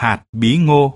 hạt bí ngô.